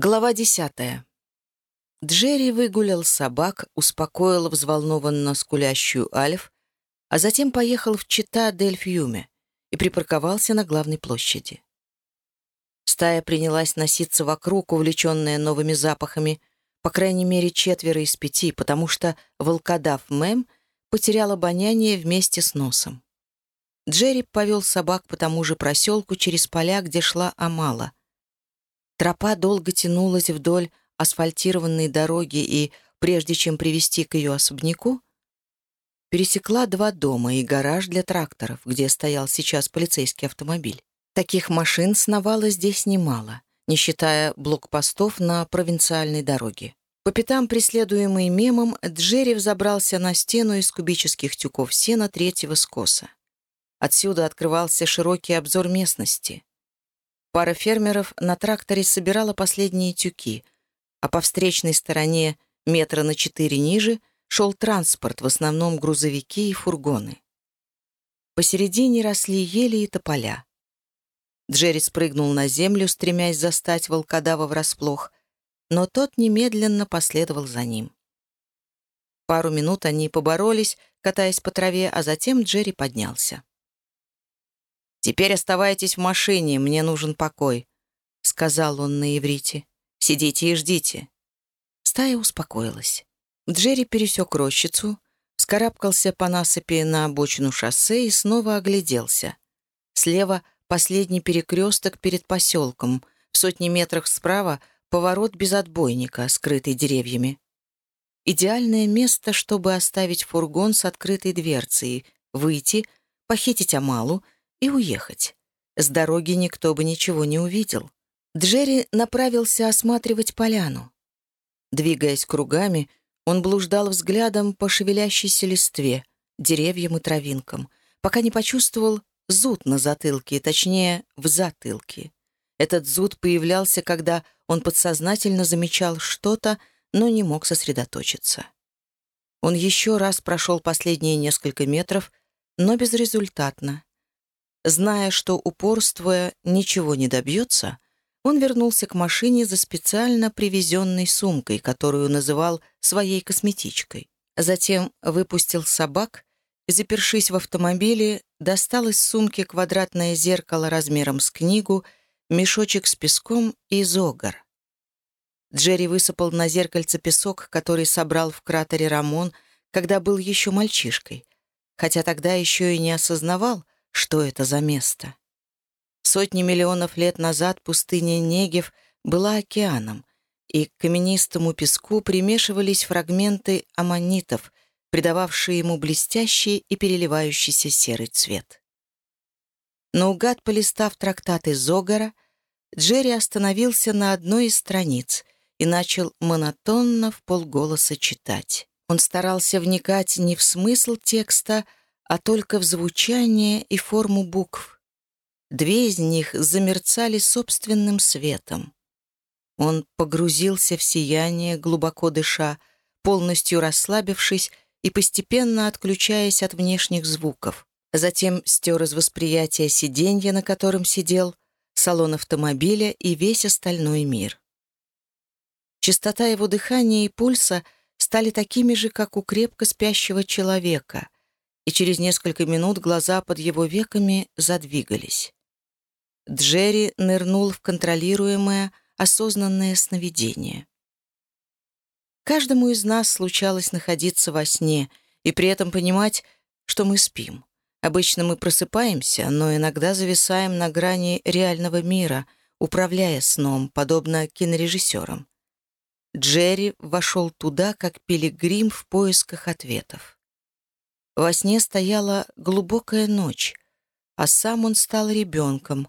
Глава десятая. Джерри выгулял собак, успокоил взволнованно скулящую Альф, а затем поехал в Чита дель Фьюме и припарковался на главной площади. Стая принялась носиться вокруг, увлеченная новыми запахами, по крайней мере четверо из пяти, потому что волкодав Мэм потерял обоняние вместе с носом. Джерри повел собак по тому же проселку через поля, где шла Амала — Тропа долго тянулась вдоль асфальтированной дороги и, прежде чем привести к ее особняку, пересекла два дома и гараж для тракторов, где стоял сейчас полицейский автомобиль. Таких машин сновало здесь немало, не считая блокпостов на провинциальной дороге. По пятам, преследуемый мемом, Джерри взобрался на стену из кубических тюков сена третьего скоса. Отсюда открывался широкий обзор местности. Пара фермеров на тракторе собирала последние тюки, а по встречной стороне, метра на четыре ниже, шел транспорт, в основном грузовики и фургоны. Посередине росли ели и тополя. Джерри спрыгнул на землю, стремясь застать волкодава врасплох, но тот немедленно последовал за ним. Пару минут они поборолись, катаясь по траве, а затем Джерри поднялся. «Теперь оставайтесь в машине, мне нужен покой», — сказал он на иврите. «Сидите и ждите». Стая успокоилась. Джерри пересек рощицу, вскарабкался по насыпи на обочину шоссе и снова огляделся. Слева последний перекресток перед поселком, в сотни метрах справа поворот без отбойника, скрытый деревьями. Идеальное место, чтобы оставить фургон с открытой дверцей, выйти, похитить Амалу — и уехать. С дороги никто бы ничего не увидел. Джерри направился осматривать поляну. Двигаясь кругами, он блуждал взглядом по шевелящейся листве, деревьям и травинкам, пока не почувствовал зуд на затылке, точнее, в затылке. Этот зуд появлялся, когда он подсознательно замечал что-то, но не мог сосредоточиться. Он еще раз прошел последние несколько метров, но безрезультатно. Зная, что, упорствуя, ничего не добьется, он вернулся к машине за специально привезенной сумкой, которую называл своей косметичкой. Затем выпустил собак и, запершись в автомобиле, достал из сумки квадратное зеркало размером с книгу, мешочек с песком и зогар. Джерри высыпал на зеркальце песок, который собрал в кратере Рамон, когда был еще мальчишкой, хотя тогда еще и не осознавал, что это за место. Сотни миллионов лет назад пустыня Негев была океаном, и к каменистому песку примешивались фрагменты аммонитов, придававшие ему блестящий и переливающийся серый цвет. Наугад полистав трактаты Зогара, Джерри остановился на одной из страниц и начал монотонно в полголоса читать. Он старался вникать не в смысл текста, а только в звучание и форму букв. Две из них замерцали собственным светом. Он погрузился в сияние, глубоко дыша, полностью расслабившись и постепенно отключаясь от внешних звуков. Затем стер из восприятия сиденья, на котором сидел, салон автомобиля и весь остальной мир. Частота его дыхания и пульса стали такими же, как у крепко спящего человека — и через несколько минут глаза под его веками задвигались. Джерри нырнул в контролируемое, осознанное сновидение. Каждому из нас случалось находиться во сне и при этом понимать, что мы спим. Обычно мы просыпаемся, но иногда зависаем на грани реального мира, управляя сном, подобно кинорежиссерам. Джерри вошел туда, как пилигрим в поисках ответов. Во сне стояла глубокая ночь, а сам он стал ребенком,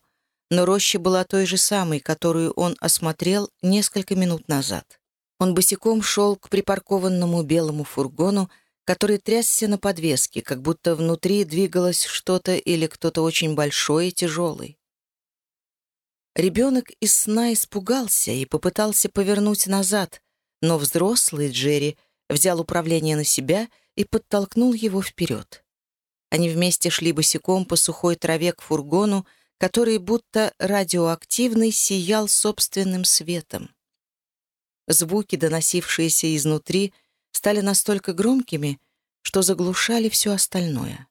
но роща была той же самой, которую он осмотрел несколько минут назад. Он босиком шел к припаркованному белому фургону, который трясся на подвеске, как будто внутри двигалось что-то или кто-то очень большой и тяжелый. Ребенок из сна испугался и попытался повернуть назад, но взрослый Джерри взял управление на себя и подтолкнул его вперед. Они вместе шли босиком по сухой траве к фургону, который будто радиоактивный сиял собственным светом. Звуки, доносившиеся изнутри, стали настолько громкими, что заглушали все остальное.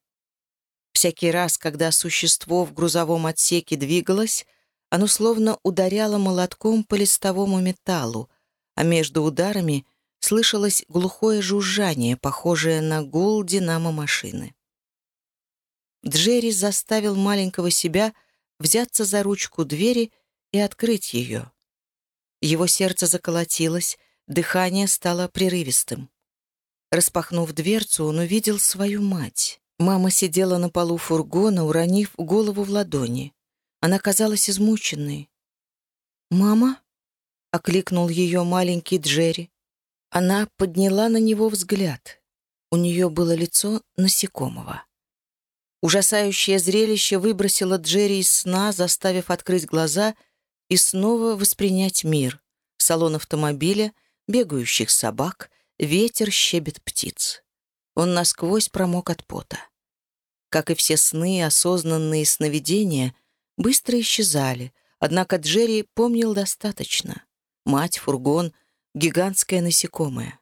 Всякий раз, когда существо в грузовом отсеке двигалось, оно словно ударяло молотком по листовому металлу, а между ударами слышалось глухое жужжание, похожее на гул динамо-машины. Джерри заставил маленького себя взяться за ручку двери и открыть ее. Его сердце заколотилось, дыхание стало прерывистым. Распахнув дверцу, он увидел свою мать. Мама сидела на полу фургона, уронив голову в ладони. Она казалась измученной. «Мама?» — окликнул ее маленький Джерри. Она подняла на него взгляд. У нее было лицо насекомого. Ужасающее зрелище выбросило Джерри из сна, заставив открыть глаза и снова воспринять мир. Салон автомобиля, бегающих собак, ветер щебет птиц. Он насквозь промок от пота. Как и все сны, осознанные сновидения быстро исчезали, однако Джерри помнил достаточно. Мать, фургон, гигантское насекомое.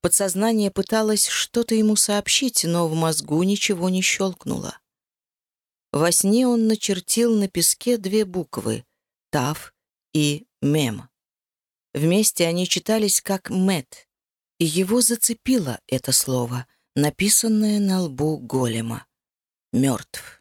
Подсознание пыталось что-то ему сообщить, но в мозгу ничего не щелкнуло. Во сне он начертил на песке две буквы — «Тав» и «Мем». Вместе они читались как «Мэт», и его зацепило это слово, написанное на лбу голема. «Мертв».